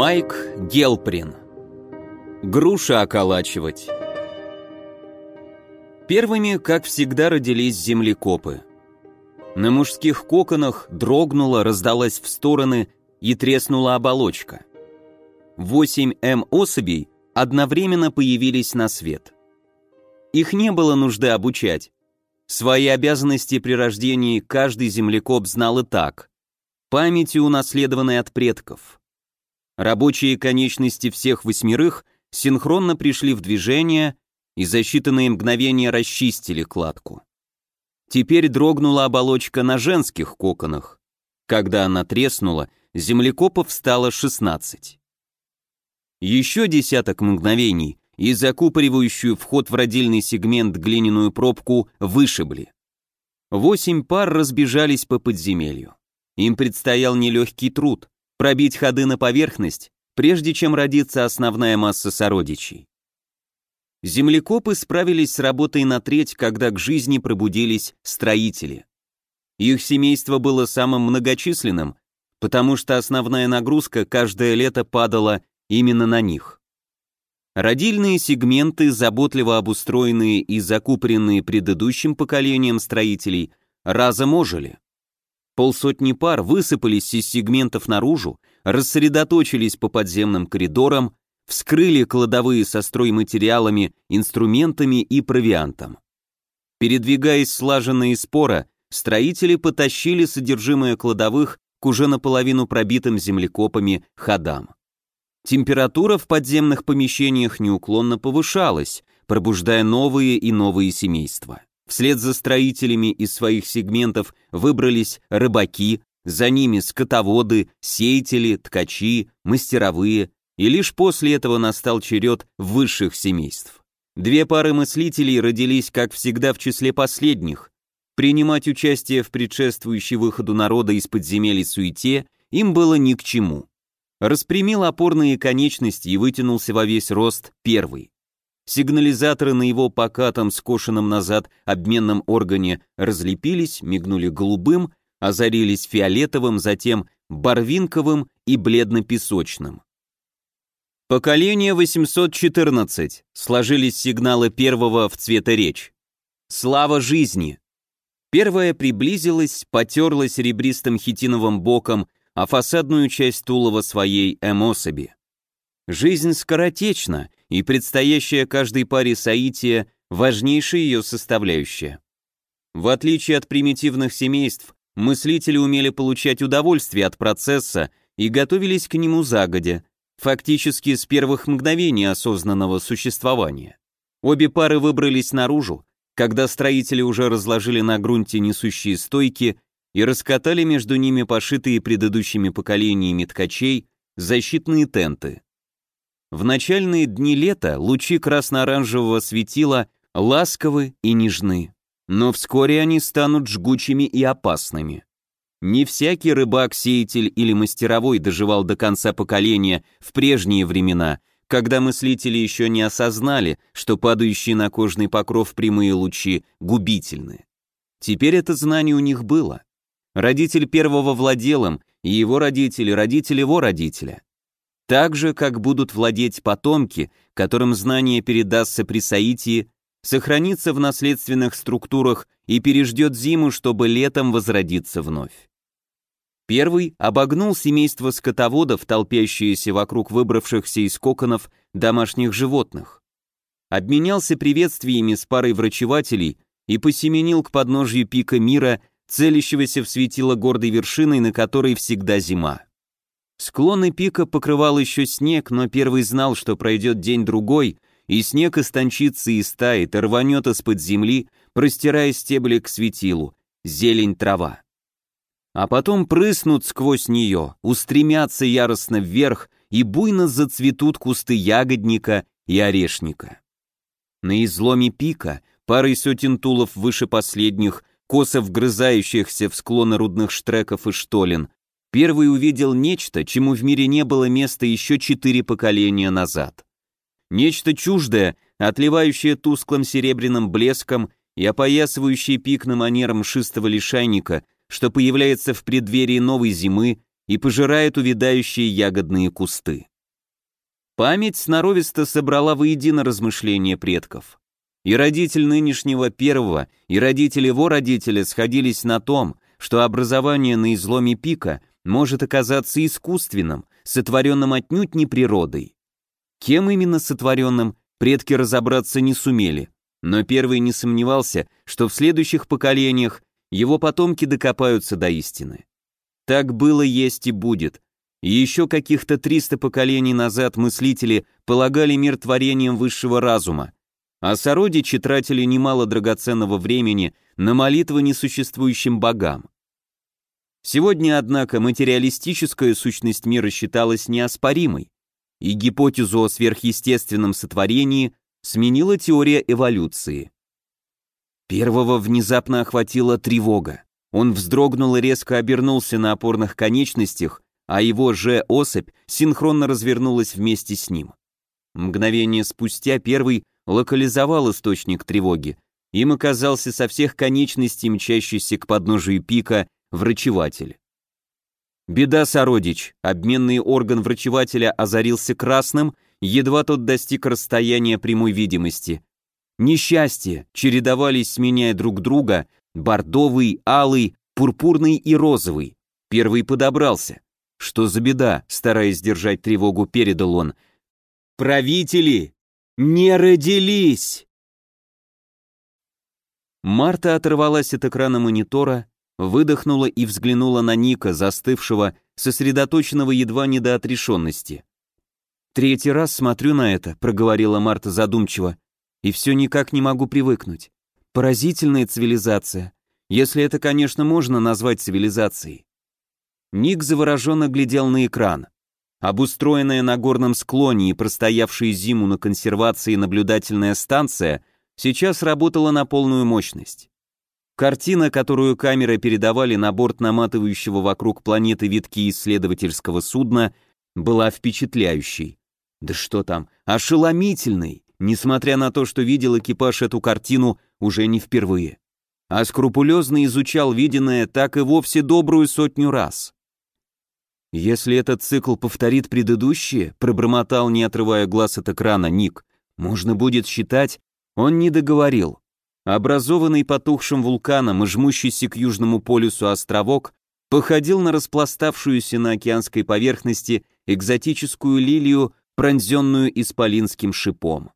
Майк Гелприн. Груша околачивать. Первыми, как всегда, родились землекопы. На мужских коконах дрогнула, раздалась в стороны и треснула оболочка. Восемь М особей одновременно появились на свет. Их не было нужды обучать. Свои обязанности при рождении каждый землекоп знал и так. Памятью, унаследованной от предков. Рабочие конечности всех восьмерых синхронно пришли в движение и за считанные мгновения расчистили кладку. Теперь дрогнула оболочка на женских коконах. Когда она треснула, землекопов стало 16. Еще десяток мгновений, и закупоривающую вход в родильный сегмент глиняную пробку вышибли. Восемь пар разбежались по подземелью. Им предстоял нелегкий труд — пробить ходы на поверхность, прежде чем родится основная масса сородичей. Землекопы справились с работой на треть, когда к жизни пробудились строители. Их семейство было самым многочисленным, потому что основная нагрузка каждое лето падала именно на них. Родильные сегменты, заботливо обустроенные и закупоренные предыдущим поколением строителей, разом ожили. Полсотни пар высыпались из сегментов наружу, рассредоточились по подземным коридорам, вскрыли кладовые со стройматериалами, инструментами и провиантом. Передвигаясь слаженно и спора, строители потащили содержимое кладовых к уже наполовину пробитым землекопами ходам. Температура в подземных помещениях неуклонно повышалась, пробуждая новые и новые семейства. Вслед за строителями из своих сегментов выбрались рыбаки, за ними скотоводы, сеятели, ткачи, мастеровые, и лишь после этого настал черед высших семейств. Две пары мыслителей родились, как всегда, в числе последних. Принимать участие в предшествующей выходу народа из подземелий суете им было ни к чему. Распрямил опорные конечности и вытянулся во весь рост первый. Сигнализаторы на его покатом, скошенном назад обменном органе разлепились, мигнули голубым, озарились фиолетовым, затем барвинковым и бледно-песочным. Поколение 814. Сложились сигналы первого в цветоречь. Слава жизни. Первая приблизилась, потерлась ребристым хитиновым боком а фасадную часть тулова своей эмособи. Жизнь скоротечна, и предстоящая каждой паре соития – важнейшая ее составляющая. В отличие от примитивных семейств, мыслители умели получать удовольствие от процесса и готовились к нему загодя, фактически с первых мгновений осознанного существования. Обе пары выбрались наружу, когда строители уже разложили на грунте несущие стойки и раскатали между ними пошитые предыдущими поколениями ткачей защитные тенты. В начальные дни лета лучи красно-оранжевого светила ласковы и нежны, но вскоре они станут жгучими и опасными. Не всякий рыбак, сеятель или мастеровой доживал до конца поколения в прежние времена, когда мыслители еще не осознали, что падающие на кожный покров прямые лучи губительны. Теперь это знание у них было. Родитель первого владел им, и его родители, родители его родителя. Так же, как будут владеть потомки, которым знание передастся при соитии, сохранится в наследственных структурах и переждет зиму, чтобы летом возродиться вновь. Первый обогнул семейство скотоводов, толпящиеся вокруг выбравшихся из коконов домашних животных. Обменялся приветствиями с парой врачевателей и посеменил к подножью пика мира, целящегося в светило гордой вершиной, на которой всегда зима. Склоны пика покрывал еще снег, но первый знал, что пройдет день-другой, и снег истончится и стает, и рванет из-под земли, простирая стебли к светилу, зелень трава. А потом прыснут сквозь нее, устремятся яростно вверх и буйно зацветут кусты ягодника и орешника. На изломе пика, парой сотен тулов выше последних, косо вгрызающихся в склоны рудных штреков и штолен, первый увидел нечто, чему в мире не было места еще четыре поколения назад. Нечто чуждое, отливающее тусклым серебряным блеском и опоясывающее пик на манер мшистого лишайника, что появляется в преддверии новой зимы и пожирает увядающие ягодные кусты. Память сноровисто собрала воедино размышления предков. И родитель нынешнего первого, и родители его родителя сходились на том, что образование на изломе пика может оказаться искусственным, сотворенным отнюдь не природой. Кем именно сотворенным, предки разобраться не сумели, но первый не сомневался, что в следующих поколениях его потомки докопаются до истины. Так было, есть и будет, и еще каких-то 300 поколений назад мыслители полагали мир творением высшего разума, а сородичи тратили немало драгоценного времени на молитвы несуществующим богам. Сегодня, однако, материалистическая сущность мира считалась неоспоримой, и гипотезу о сверхъестественном сотворении сменила теория эволюции. Первого внезапно охватила тревога. Он вздрогнул и резко обернулся на опорных конечностях, а его же особь синхронно развернулась вместе с ним. Мгновение спустя первый локализовал источник тревоги. Им оказался со всех конечностей мчащийся к подножию пика врачеватель. Беда, сородич, обменный орган врачевателя озарился красным, едва тот достиг расстояния прямой видимости. Несчастье чередовались, сменяя друг друга, бордовый, алый, пурпурный и розовый. Первый подобрался. «Что за беда?» — стараясь держать тревогу, передал он. «Правители! Не родились!» Марта оторвалась от экрана монитора, выдохнула и взглянула на Ника, застывшего, сосредоточенного едва не до отрешенности. «Третий раз смотрю на это», — проговорила Марта задумчиво, «и все никак не могу привыкнуть. Поразительная цивилизация, если это, конечно, можно назвать цивилизацией. Ник завороженно глядел на экран. Обустроенная на горном склоне и простоявшая зиму на консервации наблюдательная станция сейчас работала на полную мощность. Картина, которую камеры передавали на борт наматывающего вокруг планеты витки исследовательского судна, была впечатляющей. Да что там, ошеломительной, несмотря на то, что видел экипаж эту картину уже не впервые. А скрупулезно изучал виденное так и вовсе добрую сотню раз. «Если этот цикл повторит предыдущие», — пробормотал, не отрывая глаз от экрана, Ник, «можно будет считать...» Он не договорил. Образованный потухшим вулканом и жмущийся к южному полюсу островок походил на распластавшуюся на океанской поверхности экзотическую лилию, пронзенную исполинским шипом.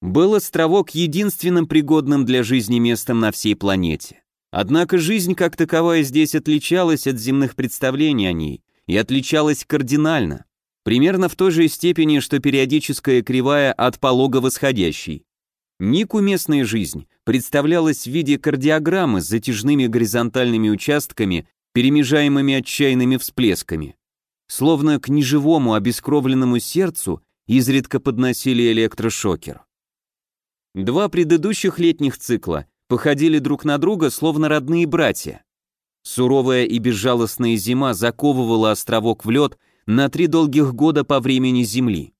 Был островок единственным пригодным для жизни местом на всей планете. Однако жизнь как таковая здесь отличалась от земных представлений о ней, и отличалась кардинально, примерно в той же степени, что периодическая кривая от полога восходящей. Нику местная жизнь представлялась в виде кардиограммы с затяжными горизонтальными участками, перемежаемыми отчаянными всплесками. Словно к неживому обескровленному сердцу изредка подносили электрошокер. Два предыдущих летних цикла походили друг на друга, словно родные братья. Суровая и безжалостная зима заковывала островок в лед на три долгих года по времени Земли.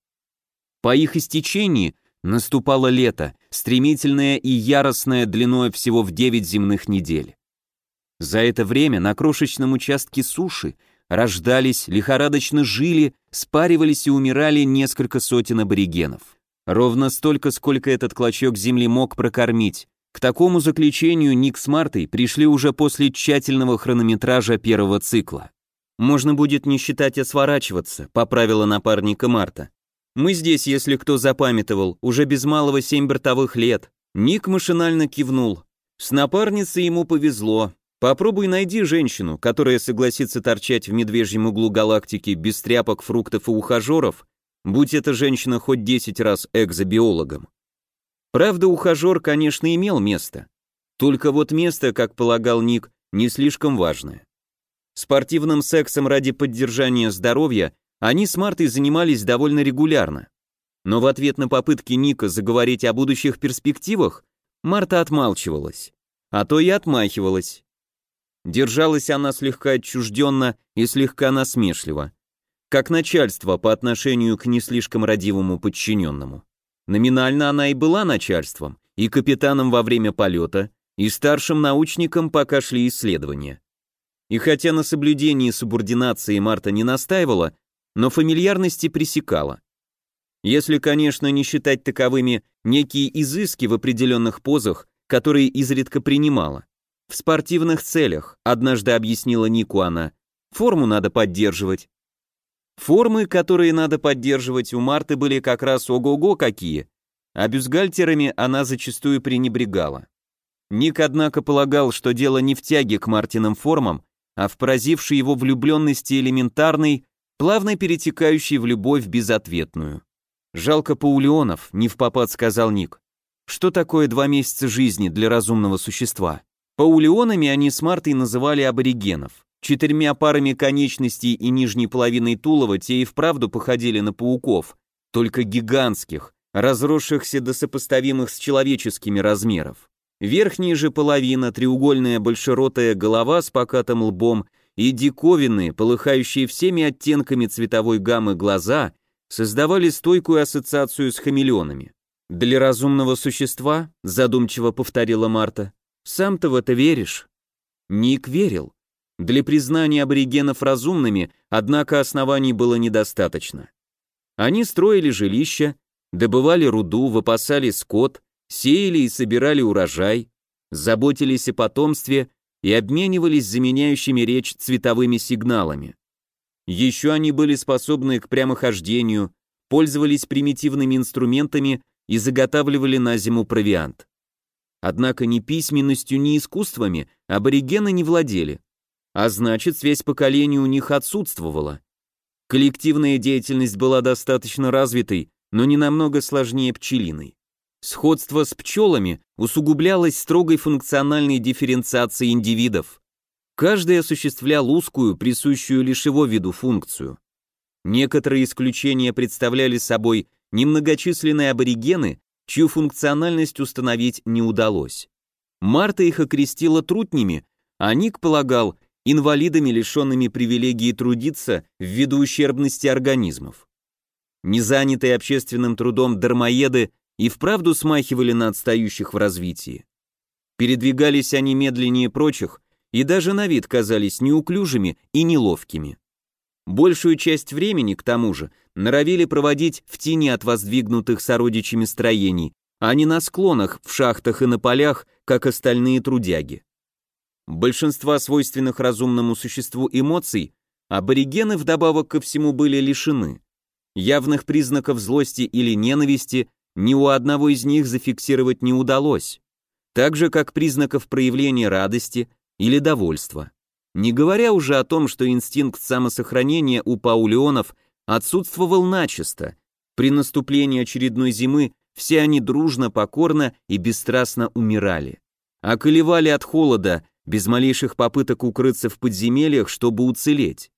По их истечении наступало лето, стремительное и яростное длиной всего в девять земных недель. За это время на крошечном участке суши рождались, лихорадочно жили, спаривались и умирали несколько сотен аборигенов. Ровно столько, сколько этот клочок земли мог прокормить, к такому заключению Ник с Мартой пришли уже после тщательного хронометража первого цикла. «Можно будет не считать, а сворачиваться», — поправила напарника Марта. «Мы здесь, если кто запамятовал, уже без малого семь бортовых лет». Ник машинально кивнул. С напарницей ему повезло. Попробуй найди женщину, которая согласится торчать в медвежьем углу галактики без тряпок, фруктов и ухажеров, будь эта женщина хоть десять раз экзобиологом. Правда, ухажер, конечно, имел место. Только вот место, как полагал Ник, не слишком важное. Спортивным сексом ради поддержания здоровья они с Мартой занимались довольно регулярно. Но в ответ на попытки Ника заговорить о будущих перспективах, Марта отмалчивалась. А то и отмахивалась. Держалась она слегка отчужденно и слегка насмешливо. Как начальство по отношению к не слишком родивому подчиненному. Номинально она и была начальством, и капитаном во время полета, и старшим научником, пока шли исследования. И хотя на соблюдении субординации Марта не настаивала, но фамильярности пресекала. Если, конечно, не считать таковыми некие изыски в определенных позах, которые изредка принимала. В спортивных целях, однажды объяснила Нику она, форму надо поддерживать. Формы, которые надо поддерживать, у Марты были как раз ого-го какие, а бюстгальтерами она зачастую пренебрегала. Ник, однако, полагал, что дело не в тяге к Мартиным формам, а в поразившей его влюбленности элементарной, плавно перетекающей в любовь безответную. «Жалко Паулеонов», — не в попад сказал Ник. «Что такое два месяца жизни для разумного существа?» Паулеонами они с Мартой называли аборигенов. Четырьмя парами конечностей и нижней половиной тулова те и вправду походили на пауков, только гигантских, разросшихся до сопоставимых с человеческими размеров. Верхняя же половина, треугольная большеротая голова с покатым лбом и диковинные, полыхающие всеми оттенками цветовой гаммы глаза создавали стойкую ассоциацию с хамелеонами. «Для разумного существа», — задумчиво повторила Марта, сам-то в это веришь? Ник верил. Для признания аборигенов разумными, однако, оснований было недостаточно. Они строили жилища, добывали руду, выпасали скот, сеяли и собирали урожай, заботились о потомстве и обменивались заменяющими речь цветовыми сигналами. Еще они были способны к прямохождению, пользовались примитивными инструментами и заготавливали на зиму провиант. Однако ни письменностью, ни искусствами аборигены не владели, а значит, связь поколений у них отсутствовала. Коллективная деятельность была достаточно развитой, но не намного сложнее пчелиной. Сходство с пчелами усугублялось строгой функциональной дифференциацией индивидов. Каждый осуществлял узкую, присущую лишь его виду функцию. Некоторые исключения представляли собой немногочисленные аборигены, чью функциональность установить не удалось. Марта их окрестила трутнями, а Ник полагал инвалидами, лишенными привилегии трудиться ввиду ущербности организмов. Незанятые общественным трудом дармоеды и вправду смахивали на отстающих в развитии. Передвигались они медленнее прочих и даже на вид казались неуклюжими и неловкими. Большую часть времени, к тому же, норовили проводить в тени от воздвигнутых сородичами строений, а не на склонах, в шахтах и на полях, как остальные трудяги. Большинства свойственных разумному существу эмоций аборигены вдобавок ко всему были лишены. Явных признаков злости или ненависти ни у одного из них зафиксировать не удалось, так же как признаков проявления радости или довольства. Не говоря уже о том, что инстинкт самосохранения у паулеонов отсутствовал начисто. При наступлении очередной зимы все они дружно, покорно и бесстрастно умирали. Околевали от холода, без малейших попыток укрыться в подземельях, чтобы уцелеть.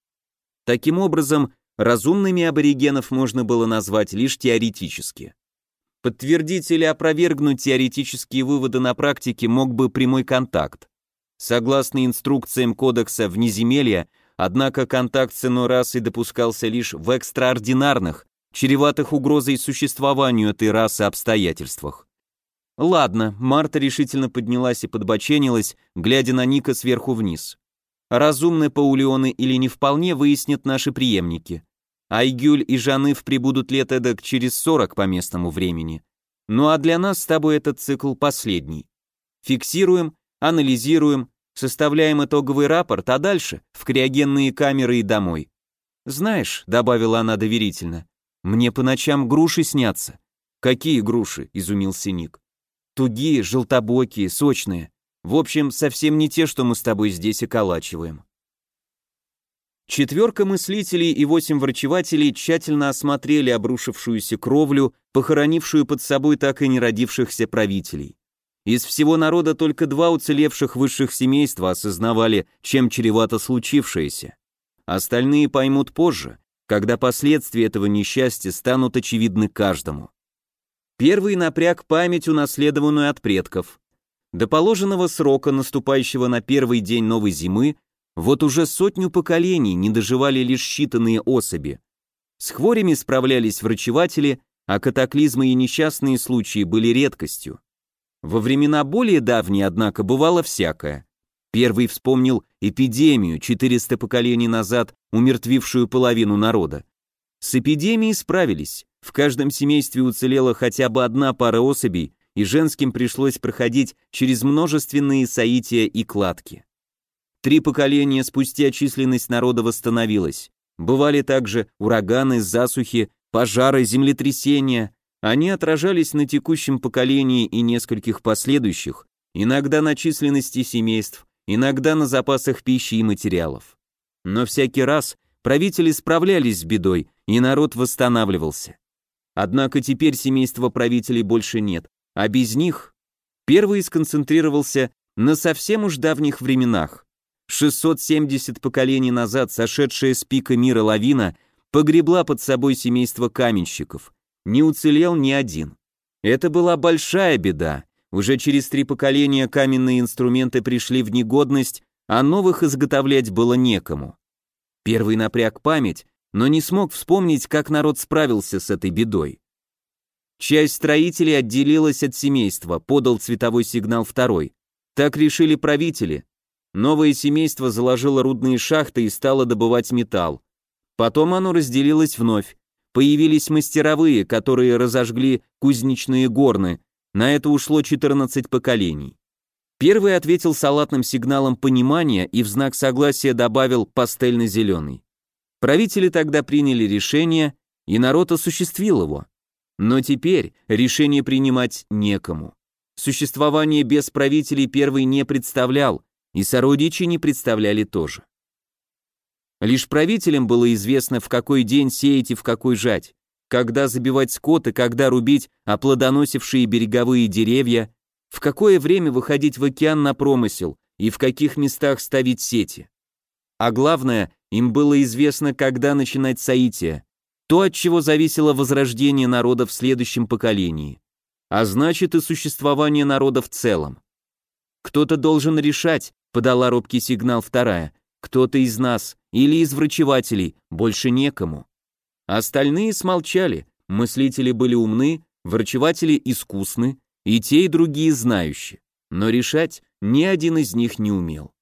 Таким образом, разумными аборигенов можно было назвать лишь теоретически. Подтвердить или опровергнуть теоретические выводы на практике мог бы прямой контакт. Согласно инструкциям кодекса внеземелья, однако контакт с иной расой допускался лишь в экстраординарных, чреватых угрозой существованию этой расы обстоятельствах. Ладно, Марта решительно поднялась и подбоченилась, глядя на Ника сверху вниз. Разумны паулеоны или не вполне выяснят наши преемники. Айгюль и Жаныв прибудут лет эдак через сорок по местному времени. Ну а для нас с тобой этот цикл последний. Фиксируем, анализируем, составляем итоговый рапорт, а дальше в криогенные камеры и домой. Знаешь, добавила она доверительно, мне по ночам груши снятся. Какие груши? изумился Ник. Тугие, желтобокие, сочные. В общем, совсем не те, что мы с тобой здесь околачиваем. Четверка мыслителей и восемь врачевателей тщательно осмотрели обрушившуюся кровлю, похоронившую под собой так и не родившихся правителей. Из всего народа только два уцелевших высших семейства осознавали, чем чревато случившееся. Остальные поймут позже, когда последствия этого несчастья станут очевидны каждому. Первый напряг память, унаследованную от предков. До положенного срока, наступающего на первый день новой зимы, вот уже сотню поколений не доживали лишь считанные особи. С хворями справлялись врачеватели, а катаклизмы и несчастные случаи были редкостью. Во времена более давние, однако, бывало всякое. Первый вспомнил эпидемию 400 поколений назад, умертвившую половину народа. С эпидемией справились, В каждом семействе уцелела хотя бы одна пара особей, и женским пришлось проходить через множественные соития и кладки. Три поколения спустя численность народа восстановилась. Бывали также ураганы, засухи, пожары, землетрясения. Они отражались на текущем поколении и нескольких последующих, иногда на численности семейств, иногда на запасах пищи и материалов. Но всякий раз правители справлялись с бедой, и народ восстанавливался. Однако теперь семейства правителей больше нет, а без них первый сконцентрировался на совсем уж давних временах. 670 поколений назад сошедшая с пика мира лавина погребла под собой семейство каменщиков. Не уцелел ни один. Это была большая беда. Уже через три поколения каменные инструменты пришли в негодность, а новых изготовлять было некому. Первый напряг память, но не смог вспомнить, как народ справился с этой бедой. Часть строителей отделилась от семейства, подал цветовой сигнал второй. Так решили правители. Новое семейство заложило рудные шахты и стало добывать металл. Потом оно разделилось вновь. Появились мастеровые, которые разожгли кузнечные горны. На это ушло 14 поколений. Первый ответил салатным сигналом понимания и в знак согласия добавил пастельно-зеленый. Правители тогда приняли решение, и народ осуществил его. Но теперь решение принимать некому. Существование без правителей первый не представлял, и сородичи не представляли тоже. Лишь правителям было известно, в какой день сеять и в какой жать, когда забивать скот и когда рубить оплодоносившие береговые деревья, в какое время выходить в океан на промысел и в каких местах ставить сети. А главное, им было известно, когда начинать соитие, то, от чего зависело возрождение народа в следующем поколении, а значит и существование народа в целом. Кто-то должен решать, подала робкий сигнал вторая, кто-то из нас или из врачевателей, больше некому. Остальные смолчали, мыслители были умны, врачеватели искусны, и те, и другие знающие, но решать ни один из них не умел.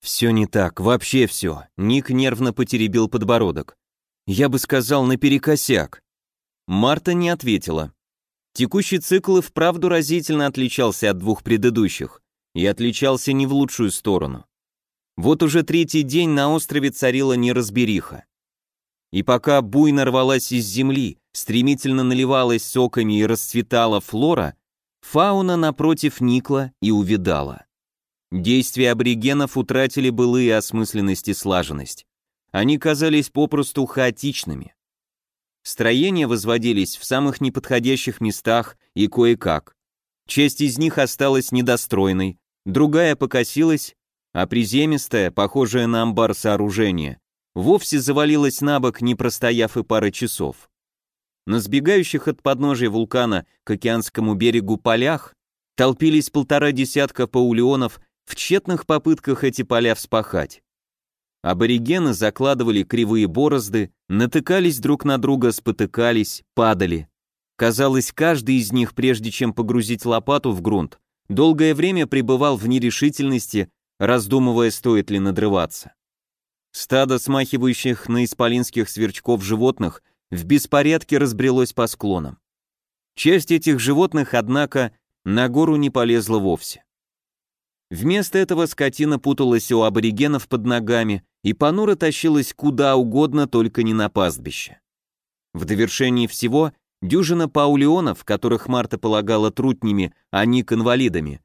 Все не так, вообще все. Ник нервно потеребил подбородок. Я бы сказал, наперекосяк. Марта не ответила. Текущий цикл и вправду разительно отличался от двух предыдущих, и отличался не в лучшую сторону. Вот уже третий день на острове царила неразбериха. И пока буйно рвалась из земли, стремительно наливалась соками и расцветала флора, фауна напротив никла и увидала. Действия аборигенов утратили былые осмысленность и слаженность они казались попросту хаотичными. Строения возводились в самых неподходящих местах и кое-как. Часть из них осталась недостроенной, другая покосилась, а приземистая, похожая на амбар сооружение, вовсе завалилась на бок, не простояв и пары часов. На сбегающих от подножия вулкана к океанскому берегу полях толпились полтора десятка паулеонов в тщетных попытках эти поля вспахать. Аборигены закладывали кривые борозды, натыкались друг на друга, спотыкались, падали. Казалось, каждый из них, прежде чем погрузить лопату в грунт, долгое время пребывал в нерешительности, раздумывая, стоит ли надрываться. Стадо смахивающих на исполинских сверчков животных в беспорядке разбрелось по склонам. Часть этих животных, однако, на гору не полезла вовсе. Вместо этого скотина путалась у аборигенов под ногами и понуро тащилась куда угодно, только не на пастбище. В довершении всего дюжина паулеонов, которых Марта полагала трутнями, а не инвалидами,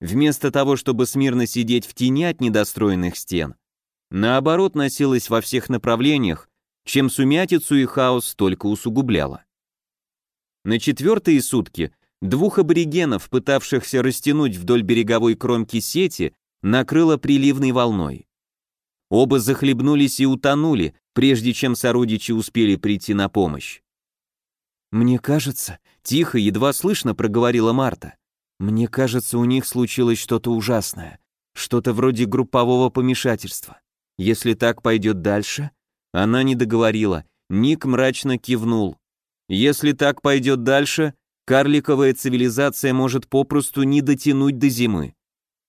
вместо того, чтобы смирно сидеть в тени от недостроенных стен, наоборот носилась во всех направлениях, чем сумятицу и хаос только усугубляло. На четвертые сутки Двух аборигенов, пытавшихся растянуть вдоль береговой кромки сети, накрыло приливной волной. Оба захлебнулись и утонули, прежде чем сородичи успели прийти на помощь. «Мне кажется», — тихо, едва слышно проговорила Марта, «мне кажется, у них случилось что-то ужасное, что-то вроде группового помешательства. Если так пойдет дальше...» Она не договорила, Ник мрачно кивнул. «Если так пойдет дальше, Карликовая цивилизация может попросту не дотянуть до зимы.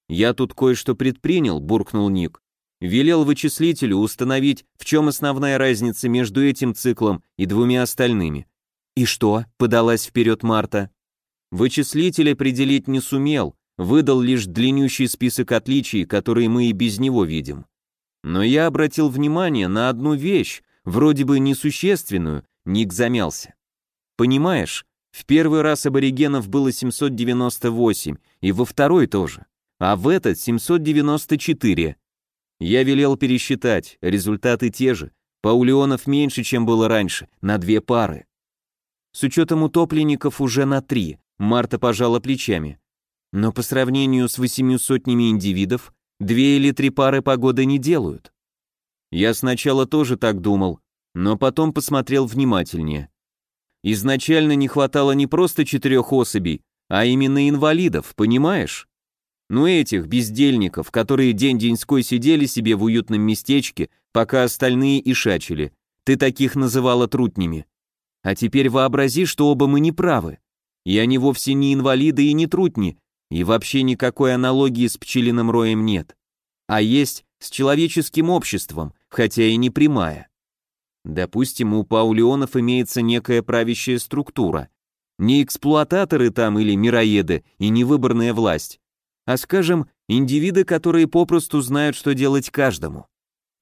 Я тут кое-что предпринял, буркнул Ник. Велел вычислителю установить, в чем основная разница между этим циклом и двумя остальными, «И что?» — подалась вперед Марта. Вычислитель определить не сумел, выдал лишь длиннющий список отличий, которые мы и без него видим. Но я обратил внимание на одну вещь, вроде бы несущественную, Ник замялся. Понимаешь, в первый раз аборигенов было 798, и во второй тоже, а в этот 794. Я велел пересчитать, результаты те же, паулеонов меньше, чем было раньше, на две пары. С учетом утопленников уже на три, Марта пожала плечами. Но по сравнению с восемью сотнями индивидов, две или три пары погоды не делают. Я сначала тоже так думал, но потом посмотрел внимательнее. Изначально не хватало не просто четырех особей, а именно инвалидов, понимаешь? Ну этих, бездельников, которые день-деньской сидели себе в уютном местечке, пока остальные и. Ты таких называла трутнями. А теперь вообрази, что оба мы не правы. И они вовсе не инвалиды и не трутни, и вообще никакой аналогии с пчелиным роем нет. А есть с человеческим обществом, хотя и не прямая. Допустим, у паулеонов имеется некая правящая структура. Не эксплуататоры там или мироеды, и не выборная власть, а, скажем, индивиды, которые попросту знают, что делать каждому.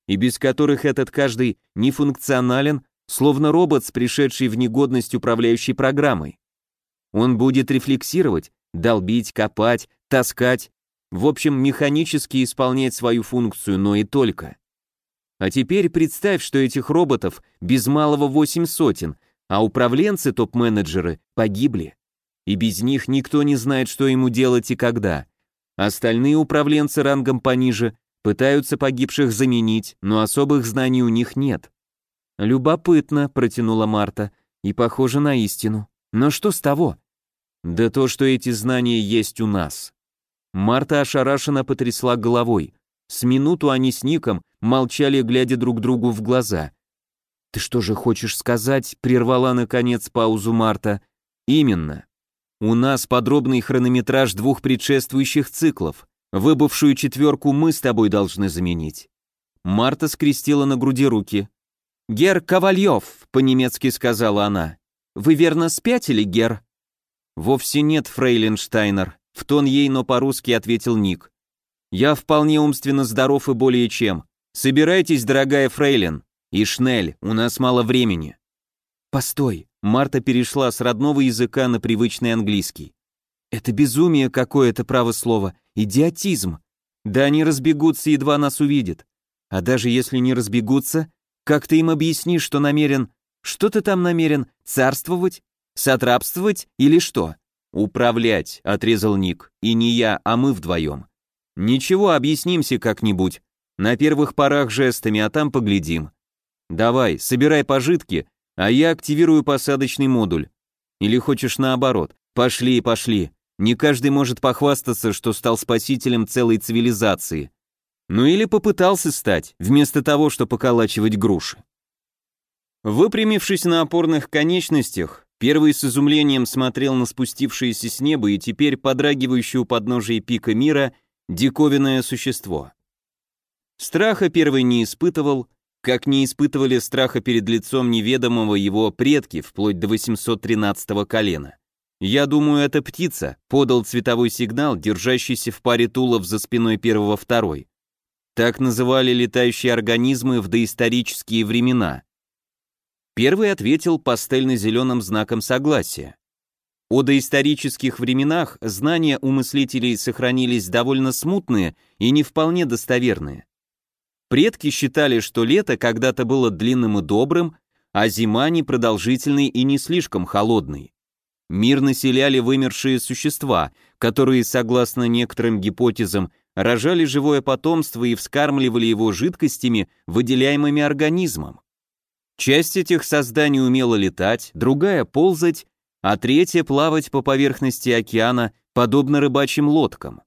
И без которых этот каждый не функционален, словно робот с пришедшей в негодность управляющей программой. Он будет рефлексировать, долбить, копать, таскать, в общем, механически исполнять свою функцию, но и только. А теперь представь, что этих роботов без малого восемь сотен, а управленцы, топ-менеджеры, погибли. И без них никто не знает, что ему делать и когда. Остальные управленцы рангом пониже пытаются погибших заменить, но особых знаний у них нет. «Любопытно», — протянула Марта, — «и похоже на истину. Но что с того?» «Да то, что эти знания есть у нас». Марта ошарашенно потрясла головой. С минуту они с Ником молчали, глядя друг другу в глаза. «Ты что же хочешь сказать?» — прервала, наконец, паузу Марта. «Именно. У нас подробный хронометраж двух предшествующих циклов. Выбывшую четверку мы с тобой должны заменить». Марта скрестила на груди руки. «Гер Ковальев», — по-немецки сказала она. «Вы верно спятили, Гер?» «Вовсе нет, Фрейлинштайнер», — в тон ей, но по-русски ответил Ник. «Я вполне умственно здоров и более чем. Собирайтесь, дорогая Фрейлин. И Шнель, у нас мало времени». «Постой», — Марта перешла с родного языка на привычный английский. «Это безумие какое-то, право слово, идиотизм. Да они разбегутся, едва нас увидят. А даже если не разбегутся, как ты им объяснишь, что намерен... Что ты там намерен? Царствовать? Сатрапствовать или что? Управлять, отрезал Ник. И не я, а мы вдвоем. Ничего, объяснимся как-нибудь. На первых порах жестами, а там поглядим. Давай, собирай пожитки, а я активирую посадочный модуль. Или хочешь наоборот? Пошли, пошли. Не каждый может похвастаться, что стал спасителем целой цивилизации. Ну или попытался стать, вместо того, чтобы поколачивать груши. Выпрямившись на опорных конечностях, первый с изумлением смотрел на спустившееся с неба и теперь подрагивающее у подножия пика мира диковинное существо. Страха первый не испытывал, как не испытывали страха перед лицом неведомого его предки вплоть до 813 колена. «Я думаю, это птица», — подал цветовой сигнал, держащийся в паре тулов за спиной первого-второй. Так называли летающие организмы в доисторические времена. Первый ответил пастельно-зеленым знаком согласия. О доисторических временах знания у мыслителей сохранились довольно смутные и не вполне достоверные. Предки считали, что лето когда-то было длинным и добрым, а зима непродолжительной и не слишком холодной. Мир населяли вымершие существа, которые, согласно некоторым гипотезам, рожали живое потомство и вскармливали его жидкостями, выделяемыми организмом. Часть этих созданий умела летать, другая — ползать, а третья — плавать по поверхности океана, подобно рыбачьим лодкам.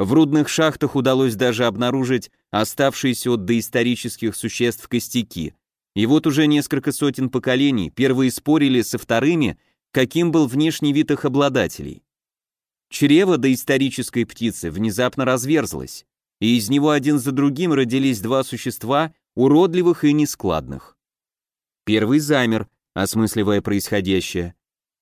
В рудных шахтах удалось даже обнаружить оставшиеся от доисторических существ костяки. И вот уже несколько сотен поколений первые спорили со вторыми, каким был внешний вид их обладателей. Чрево доисторической птицы внезапно разверзлось, и из него один за другим родились два существа, уродливых и нескладных. Первый замер, осмысливая происходящее.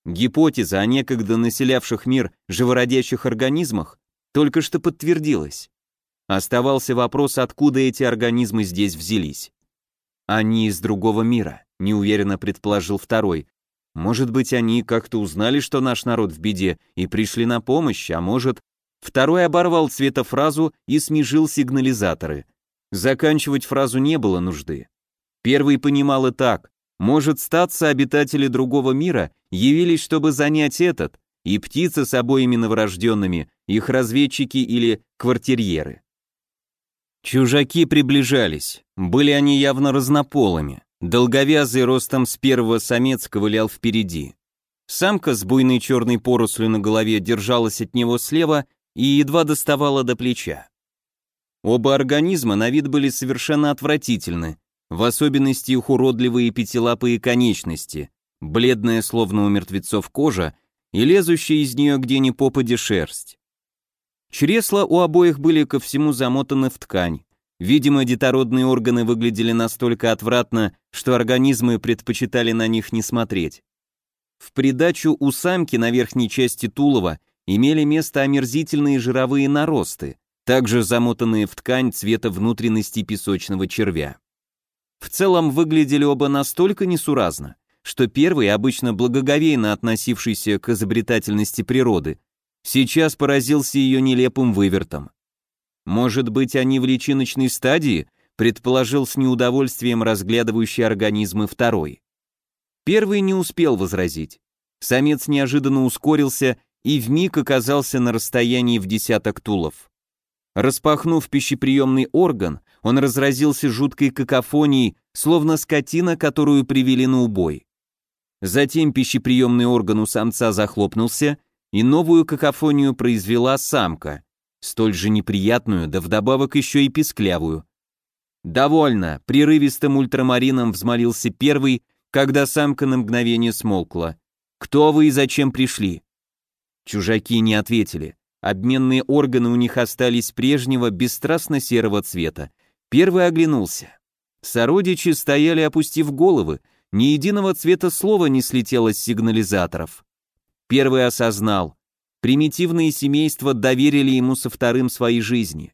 Гипотеза о некогда населявших мир живородящих организмах только что подтвердилась. Оставался вопрос, откуда эти организмы здесь взялись. Они из другого мира, неуверенно предположил второй. Может быть, они как-то узнали, что наш народ в беде, и пришли на помощь, а может... Второй оборвал цветофразу и смежил сигнализаторы. Заканчивать фразу не было нужды. Первый понимал и так. Может статься, обитатели другого мира явились, чтобы занять этот, и птицы с обоими новорожденными, их разведчики или квартирьеры. Чужаки приближались, были они явно разнополыми. Долговязый ростом с первого самец ковылял впереди. Самка с буйной черной порослью на голове держалась от него слева и едва доставала до плеча. Оба организма на вид были совершенно отвратительны, в особенности их уродливые пятилапые конечности, бледная словно у мертвецов кожа и лезущая из нее где ни попади шерсть. Чресла у обоих были ко всему замотаны в ткань. Видимо, детородные органы выглядели настолько отвратно, что организмы предпочитали на них не смотреть. В придачу у самки на верхней части тулова имели место омерзительные жировые наросты, также замотанные в ткань цвета внутренности песочного червя. В целом выглядели оба настолько несуразно, что первый, обычно благоговейно относившийся к изобретательности природы, сейчас поразился ее нелепым вывертом. Может быть, они в личиночной стадии, предположил с неудовольствием разглядывающий организмы второй. Первый не успел возразить. Самец неожиданно ускорился и вмиг оказался на расстоянии в десяток тулов. Распахнув пищеприемный орган, он разразился жуткой какофонией, словно скотина, которую привели на убой. Затем пищеприемный орган у самца захлопнулся, и новую какофонию произвела самка, столь же неприятную, да вдобавок еще и писклявую. «Довольно!» — прерывистым ультрамарином взмолился первый, когда самка на мгновение смолкла. «Кто вы и зачем пришли?» Чужаки не ответили. Обменные органы у них остались прежнего, бесстрастно серого цвета. Первый оглянулся. Сородичи стояли, опустив головы, ни единого цвета слова не слетело с сигнализаторов. Первый осознал. Примитивные семейства доверили ему со вторым свои жизни.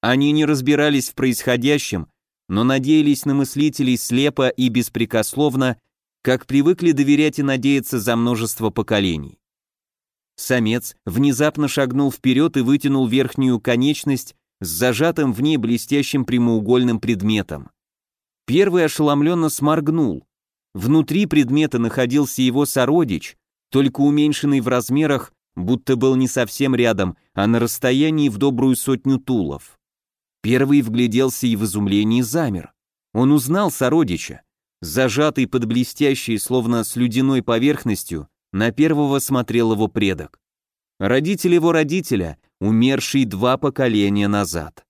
Они не разбирались в происходящем, но надеялись на мыслителей слепо и беспрекословно, как привыкли доверять и надеяться за множество поколений. Самец внезапно шагнул вперед и вытянул верхнюю конечность с зажатым в ней блестящим прямоугольным предметом. Первый ошеломленно сморгнул. Внутри предмета находился его сородич, только уменьшенный в размерах, будто был не совсем рядом, а на расстоянии в добрую сотню тулов. Первый вгляделся и в изумлении замер. Он узнал сородича. Зажатый под блестящей, словно слюдяной поверхностью, на первого смотрел его предок. Родитель его родителя, умерший два поколения назад.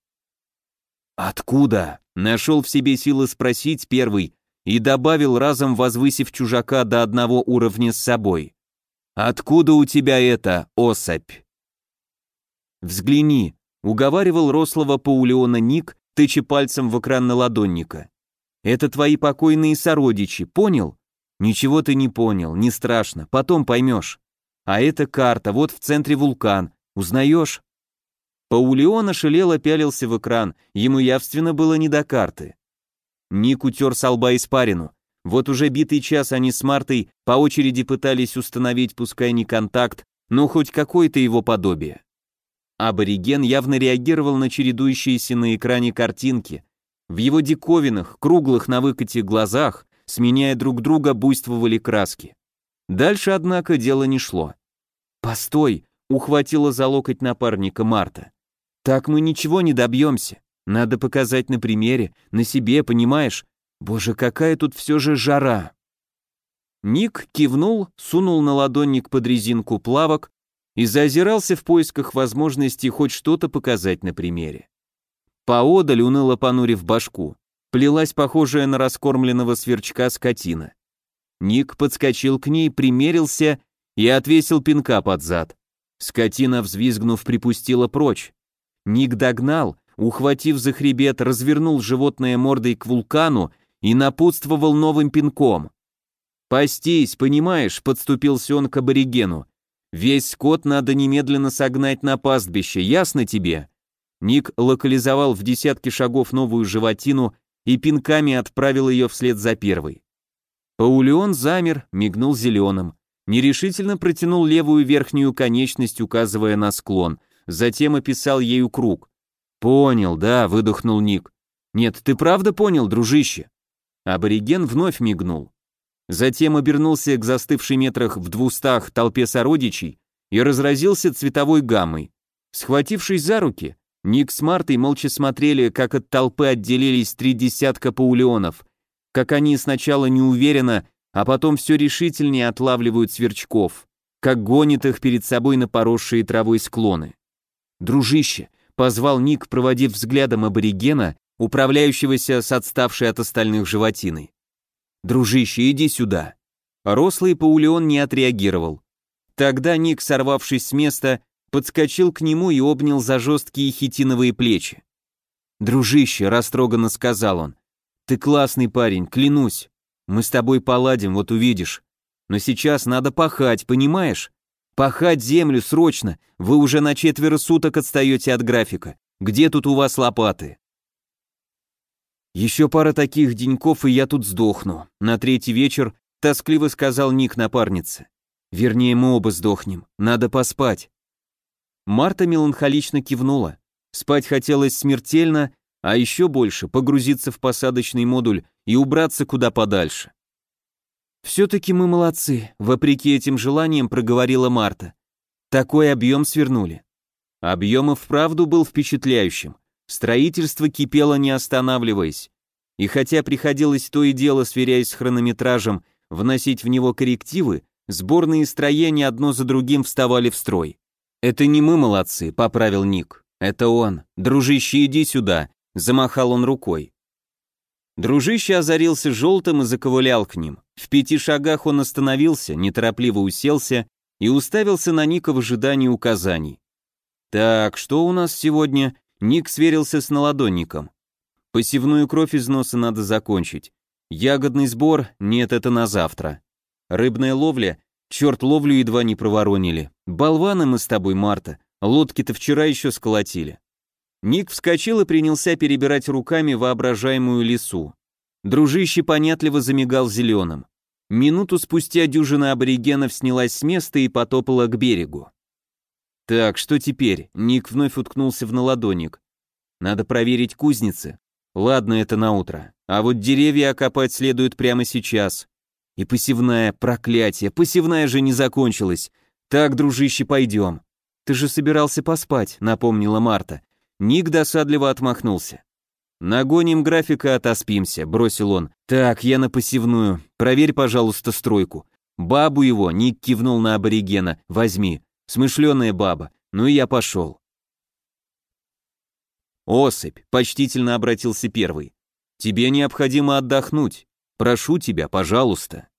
«Откуда?» — нашел в себе силы спросить первый и добавил, разом возвысив чужака до одного уровня с собой. «Откуда у тебя это, особь?» «Взгляни», — уговаривал рослого Паулеона Ник, тыча пальцем в экран наладонника. «Это твои покойные сородичи, понял? Ничего ты не понял, не страшно, потом поймешь. А это карта, вот в центре вулкан, узнаешь?» Паулеон ошалело пялился в экран, ему явственно было не до карты. Ник утер со лба испарину. Вот уже битый час они с Мартой по очереди пытались установить, пускай не контакт, но хоть какое-то его подобие. Абориген явно реагировал на чередующиеся на экране картинки. В его диковинах, круглых на выкате глазах, сменяя друг друга, буйствовали краски. Дальше, однако, дело не шло. «Постой!» — ухватила за локоть напарника Марта. «Так мы ничего не добьемся. Надо показать на примере, на себе, понимаешь? Боже, какая тут все же жара!» Ник кивнул, сунул на ладонник под резинку плавок и заозирался в поисках возможности хоть что-то показать на примере. Поодаль, уныло понурив башку, плелась похожая на раскормленного сверчка скотина. Ник подскочил к ней, примерился и отвесил пинка под зад. Скотина, взвизгнув, припустила прочь. Ник догнал, ухватив за хребет, развернул животное мордой к вулкану и напутствовал новым пинком. «Пастись, понимаешь?» — подступился он к аборигену. «Весь скот надо немедленно согнать на пастбище, ясно тебе?» Ник локализовал в десятке шагов новую животину и пинками отправил ее вслед за первой. Паулеон замер, мигнул зеленым, нерешительно протянул левую верхнюю конечность, указывая на склон, затем описал ею круг. «Понял, да», — выдохнул Ник. «Нет, ты правда понял, дружище?» Абориген вновь мигнул. Затем обернулся к застывшей метрах в двустах толпе сородичей и разразился цветовой гаммой. Схватившись за руки, Ник с Мартой молча смотрели, как от толпы отделились три десятка паулеонов, как они сначала неуверенно, а потом все решительнее отлавливают сверчков, как гонит их перед собой на поросшие травой склоны. «Дружище», — позвал Ник, проводив взглядом аборигена, управляющегося с отставшей от остальных животиной. «Дружище, иди сюда». Рослый Паулеон не отреагировал. Тогда Ник, сорвавшись с места, подскочил к нему и обнял за жесткие хитиновые плечи. «Дружище», — растроганно сказал он, — «ты классный парень, клянусь. Мы с тобой поладим, вот увидишь. Но сейчас надо пахать, понимаешь? Пахать землю срочно, вы уже на четверо суток отстаете от графика. Где тут у вас лопаты?» «Еще пара таких деньков, и я тут сдохну», — на третий вечер тоскливо сказал Ник напарнице. «Вернее, мы оба сдохнем, надо поспать». Марта меланхолично кивнула. Спать хотелось смертельно, а еще больше погрузиться в посадочный модуль и убраться куда подальше. «Все-таки мы молодцы», — вопреки этим желаниям проговорила Марта. «Такой объем свернули». Объем и вправду был впечатляющим. Строительство кипело не останавливаясь. И хотя приходилось то и дело, сверяясь с хронометражем, вносить в него коррективы, сборные строения одно за другим вставали в строй. «Это не мы молодцы», — поправил Ник. «Это он. Дружище, иди сюда», — замахал он рукой. Дружище озарился желтым и заковылял к ним. В пяти шагах он остановился, неторопливо уселся и уставился на Ника в ожидании указаний. «Так, что у нас сегодня?» Ник сверился с наладонником. Посевную кровь из носа надо закончить. Ягодный сбор, нет, это на завтра. Рыбная ловля, черт, ловлю едва не проворонили. Болваны мы с тобой, Марта, лодки-то вчера еще сколотили. Ник вскочил и принялся перебирать руками воображаемую лесу. Дружище понятливо замигал зеленым. Минуту спустя дюжина аборигенов снялась с места и потопала к берегу. Так, что теперь? Ник вновь уткнулся в наладонник. Надо проверить кузницы. Ладно, это на утро. А вот деревья окопать следует прямо сейчас. И посевная, проклятие, посевная же не закончилась. Так, дружище, пойдем. Ты же собирался поспать, напомнила Марта. Ник досадливо отмахнулся. «Нагоним графика, отоспимся», — бросил он. «Так, я на посевную. Проверь, пожалуйста, стройку. Бабу его, Ник кивнул на аборигена, возьми. Смышленая баба. Ну и я пошел. «Осыпь», — почтительно обратился первый. «Тебе необходимо отдохнуть. Прошу тебя, пожалуйста».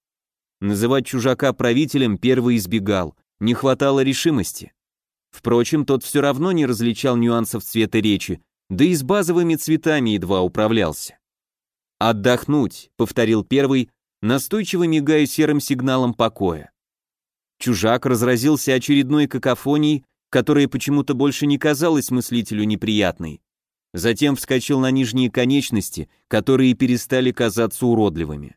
Называть чужака правителем первый избегал, не хватало решимости. Впрочем, тот все равно не различал нюансов цвета речи, да и с базовыми цветами едва управлялся. «Отдохнуть», — повторил первый, настойчиво мигая серым сигналом покоя. Чужак разразился очередной какофонией, которая почему-то больше не казалась мыслителю неприятной. Затем вскочил на нижние конечности, которые перестали казаться уродливыми.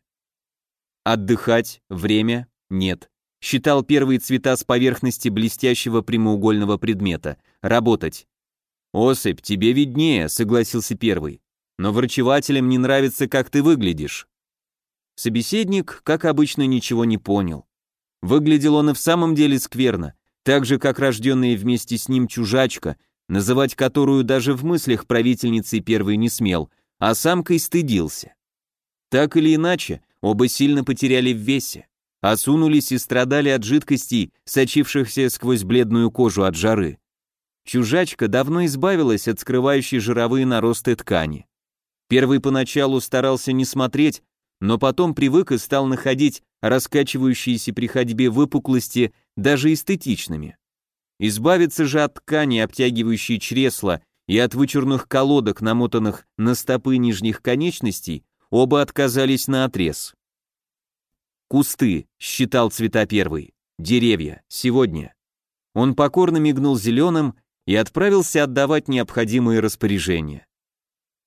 Отдыхать, время, нет. Считал первые цвета с поверхности блестящего прямоугольного предмета. Работать. «Осыпь, тебе виднее», — согласился первый. «Но врачевателям не нравится, как ты выглядишь». Собеседник, как обычно, ничего не понял. Выглядел он и в самом деле скверно, так же, как рожденная вместе с ним чужачка, называть которую даже в мыслях правительницей первый не смел, а самкой стыдился. Так или иначе, оба сильно потеряли в весе, осунулись и страдали от жидкостей, сочившихся сквозь бледную кожу от жары. Чужачка давно избавилась от скрывающей жировые наросты ткани. Первый поначалу старался не смотреть, но потом привык и стал находить раскачивающиеся при ходьбе выпуклости даже эстетичными. Избавиться же от ткани, обтягивающей чресла, и от вычурных колодок, намотанных на стопы нижних конечностей, оба отказались на отрез. Кусты, считал цвета первый. Деревья, сегодня. Он покорно мигнул зеленым и отправился отдавать необходимые распоряжения.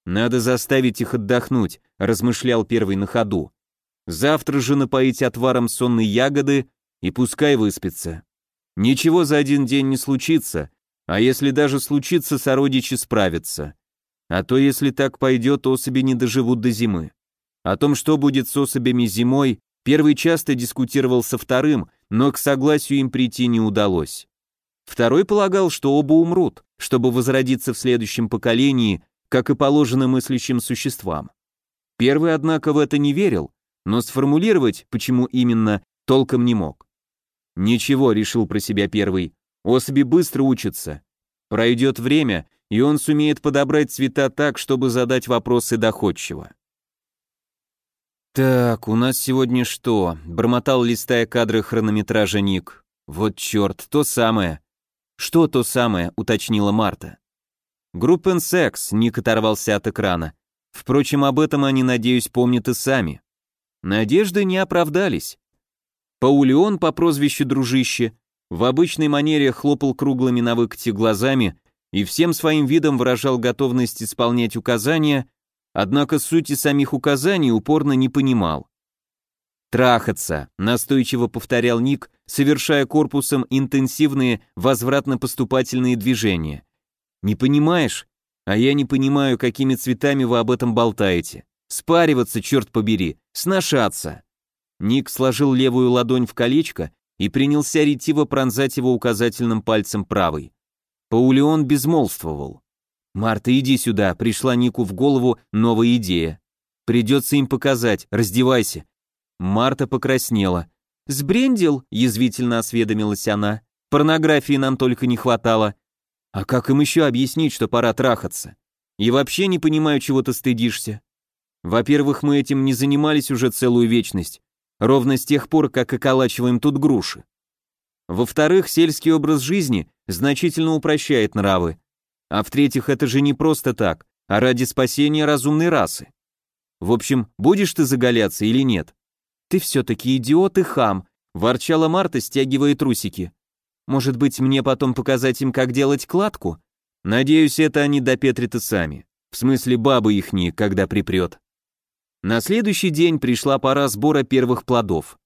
«Надо заставить их отдохнуть», — размышлял первый на ходу. «Завтра же напоить отваром сонной ягоды и пускай выспится. Ничего за один день не случится, а если даже случится, сородичи справятся. А то, если так пойдет, особи не доживут до зимы. О том, что будет с особями зимой, первый часто дискутировал со вторым, но к согласию им прийти не удалось. Второй полагал, что оба умрут, чтобы возродиться в следующем поколении, как и положено мыслящим существам. Первый, однако, в это не верил, но сформулировать, почему именно, толком не мог. «Ничего», — решил про себя первый, — «особи быстро учатся. Пройдет время, и он сумеет подобрать цвета так, чтобы задать вопросы доходчиво». «Так, у нас сегодня что?» — бормотал, листая кадры хронометража Ник. «Вот черт, то самое». «Что то самое?» — уточнила Марта. «Группен секс», — Ник оторвался от экрана. Впрочем, об этом они, надеюсь, помнят и сами. Надежды не оправдались. Паулеон по прозвищу Дружище в обычной манере хлопал круглыми на выкате глазами и всем своим видом выражал готовность исполнять указания, однако сути самих указаний упорно не понимал. «Трахаться», — настойчиво повторял Ник, совершая корпусом интенсивные возвратно-поступательные движения. «Не понимаешь? А я не понимаю, какими цветами вы об этом болтаете. Спариваться, черт побери, сношаться». Ник сложил левую ладонь в колечко и принялся ретиво пронзать его указательным пальцем правой. Паулеон безмолвствовал. «Марта, иди сюда», — пришла Нику в голову новая идея. «Придется им показать, раздевайся, Марта покраснела. «Сбрендил?» — язвительно осведомилась она. «Порнографии нам только не хватало. А как им еще объяснить, что пора трахаться? И вообще не понимаю, чего ты стыдишься. Во-первых, мы этим не занимались уже целую вечность, ровно с тех пор, как околачиваем тут груши. Во-вторых, сельский образ жизни значительно упрощает нравы. А в-третьих, это же не просто так, а ради спасения разумной расы. В общем, будешь ты заголяться или нет? «Ты все-таки идиот и хам», — ворчала Марта, стягивая трусики. «Может быть, мне потом показать им, как делать кладку?» «Надеюсь, это они допетрят и сами. В смысле, бабы ихние, когда припрет». На следующий день пришла пора сбора первых плодов.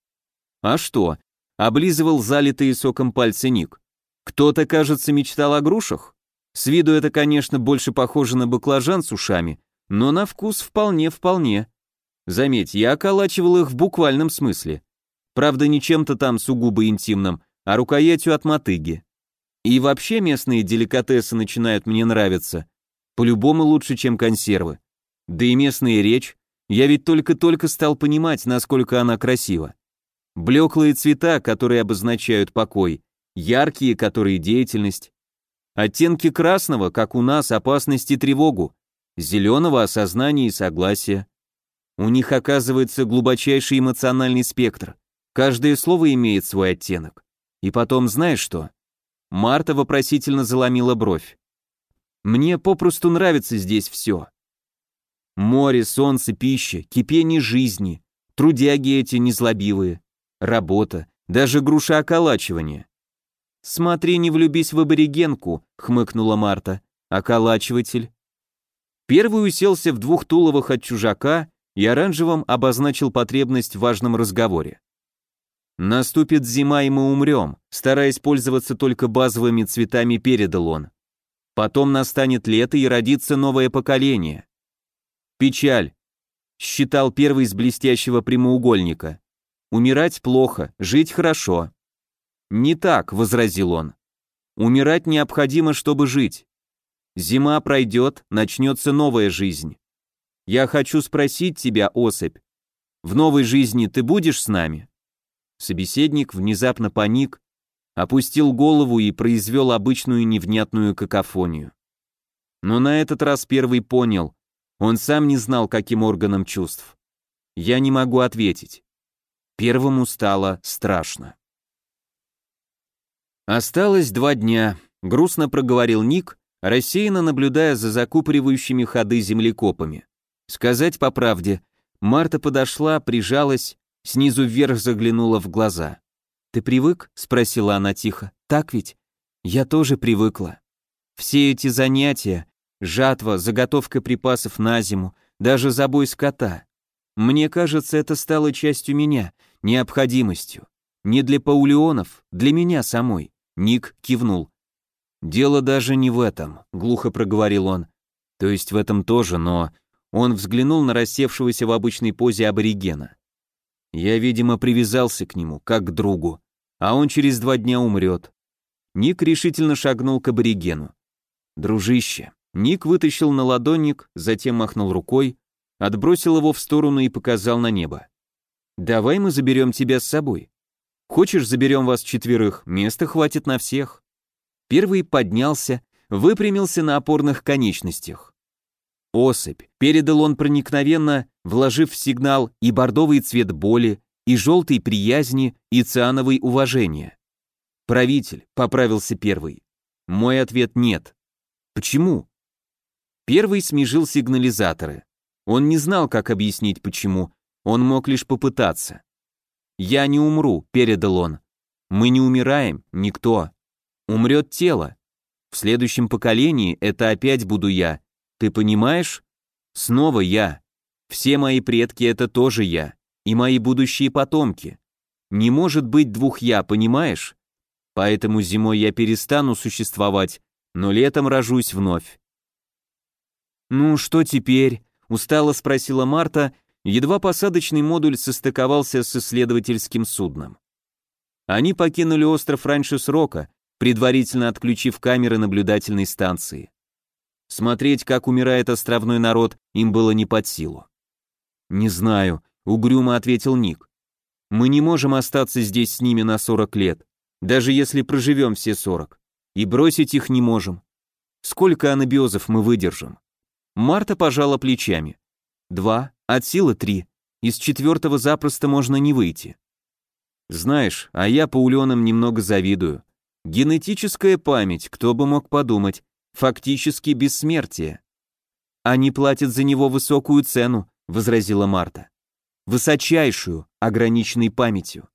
А что? Облизывал залитые соком пальцы Ник. Кто-то, кажется, мечтал о грушах. С виду это, конечно, больше похоже на баклажан с ушами, но на вкус вполне-вполне. Заметь, я околачивал их в буквальном смысле. Правда, не чем-то там сугубо интимным, а рукоятью от мотыги. И вообще местные деликатесы начинают мне нравиться. По-любому лучше, чем консервы. Да и местная речь. Я ведь только-только стал понимать, насколько она красива. Блеклые цвета, которые обозначают покой, яркие, которые деятельность. Оттенки красного, как у нас, опасность и тревогу, зеленого осознание и согласие. У них оказывается глубочайший эмоциональный спектр. Каждое слово имеет свой оттенок. И потом, знаешь что? Марта вопросительно заломила бровь. Мне попросту нравится здесь все. Море, солнце, пища, кипение жизни, трудяги эти незлобивые, работа, даже груша околачивания. «Смотри, не влюбись в аборигенку», — хмыкнула Марта. «Околачиватель». Первый уселся в двух туловах от чужака и оранжевым обозначил потребность в важном разговоре. «Наступит зима, и мы умрем», стараясь пользоваться только базовыми цветами, передал он. «Потом настанет лето, и родится новое поколение». «Печаль», считал первый из блестящего прямоугольника. «Умирать плохо, жить хорошо». «Не так», — возразил он. «Умирать необходимо, чтобы жить. Зима пройдет, начнется новая жизнь. Я хочу спросить тебя, особь, в новой жизни ты будешь с нами?» Собеседник внезапно паник, опустил голову и произвел обычную невнятную какофонию. Но на этот раз первый понял, он сам не знал, каким органом чувств. Я не могу ответить. Первому стало страшно. Осталось два дня, грустно проговорил Ник, рассеянно наблюдая за закупоривающими ходы землекопами. Сказать по правде, Марта подошла, прижалась, снизу вверх заглянула в глаза. «Ты привык?» — спросила она тихо. «Так ведь?» «Я тоже привыкла. Все эти занятия, жатва, заготовка припасов на зиму, даже забой скота. Мне кажется, это стало частью меня, необходимостью. Не для Паулеонов, для меня самой. Ник кивнул. «Дело даже не в этом», — глухо проговорил он. «То есть в этом тоже, но...» Он взглянул на рассевшегося в обычной позе аборигена. «Я, видимо, привязался к нему, как к другу, а он через два дня умрет». Ник решительно шагнул к аборигену. «Дружище». Ник вытащил на ладонник, затем махнул рукой, отбросил его в сторону и показал на небо. «Давай мы заберем тебя с собой. Хочешь, заберем вас четверых, места хватит на всех». Первый поднялся, выпрямился на опорных конечностях. Особь, передал он проникновенно, вложив в сигнал и бордовый цвет боли, и желтый приязни, и циановый уважения. «Правитель», — поправился первый. Мой ответ нет. Почему? Первый смежил сигнализаторы. Он не знал, как объяснить почему, он мог лишь попытаться. «Я не умру», — передал он. «Мы не умираем, никто. Умрет тело. В следующем поколении это опять буду я. Ты понимаешь? Снова я. Все мои предки — это тоже я. И мои будущие потомки. Не может быть двух «я», понимаешь? Поэтому зимой я перестану существовать, но летом рожусь вновь. «Ну, что теперь?» — устало спросила Марта, едва посадочный модуль состыковался с исследовательским судном. Они покинули остров раньше срока, предварительно отключив камеры наблюдательной станции. Смотреть, как умирает островной народ, им было не под силу. «Не знаю», — угрюмо ответил Ник. «Мы не можем остаться здесь с ними на 40 лет, даже если проживем все 40, и бросить их не можем. Сколько анабиозов мы выдержим?» Марта пожала плечами. «Два, от силы три. Из четвертого запросто можно не выйти». «Знаешь, а я по уленам немного завидую. Генетическая память, кто бы мог подумать, фактически бессмертие. Они платят за него высокую цену, возразила Марта. Высочайшую, ограниченной памятью.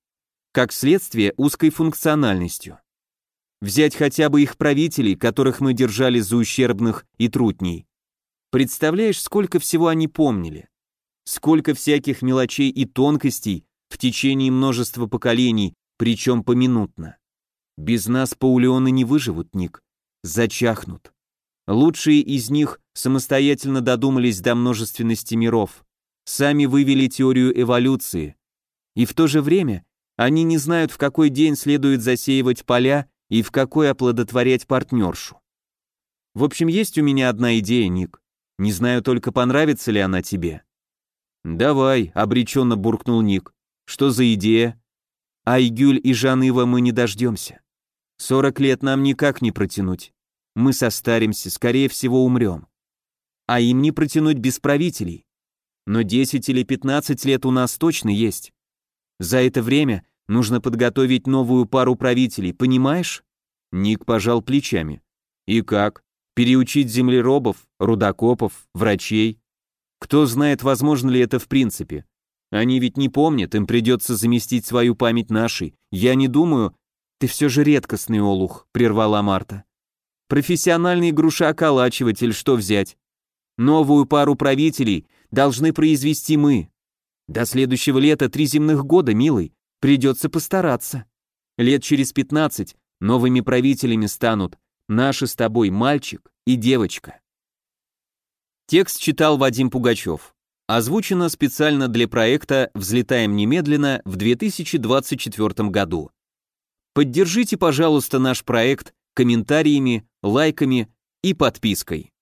Как следствие, узкой функциональностью. Взять хотя бы их правителей, которых мы держали за ущербных и трутней. Представляешь, сколько всего они помнили? Сколько всяких мелочей и тонкостей в течение множества поколений, причем поминутно. Без нас паулеоны не выживут, Ник. Зачахнут. Лучшие из них самостоятельно додумались до множественности миров. Сами вывели теорию эволюции. И в то же время они не знают, в какой день следует засеивать поля и в какой оплодотворять партнершу. В общем, есть у меня одна идея, Ник. Не знаю только, понравится ли она тебе. «Давай», — обреченно буркнул Ник. «Что за идея?» «Айгюль и Жаныва мы не дождемся. Сорок лет нам никак не протянуть. Мы состаримся, скорее всего, умрем. А им не протянуть без правителей. Но 10 или 15 лет у нас точно есть. За это время нужно подготовить новую пару правителей, понимаешь? Ник пожал плечами. И как? Переучить землеробов, рудокопов, врачей? Кто знает, возможно ли это в принципе. Они ведь не помнят, им придется заместить свою память нашей. Я не думаю, «Ты все же редкостный олух», — прервала Марта. «Профессиональный груша-околачиватель, что взять? Новую пару правителей должны произвести мы. До следующего лета три земных года, милый, придется постараться. Лет через пятнадцать новыми правителями станут наши с тобой мальчик и девочка». Текст читал Вадим Пугачев. Озвучено специально для проекта «Взлетаем немедленно» в 2024 году. Поддержите, пожалуйста, наш проект комментариями, лайками и подпиской.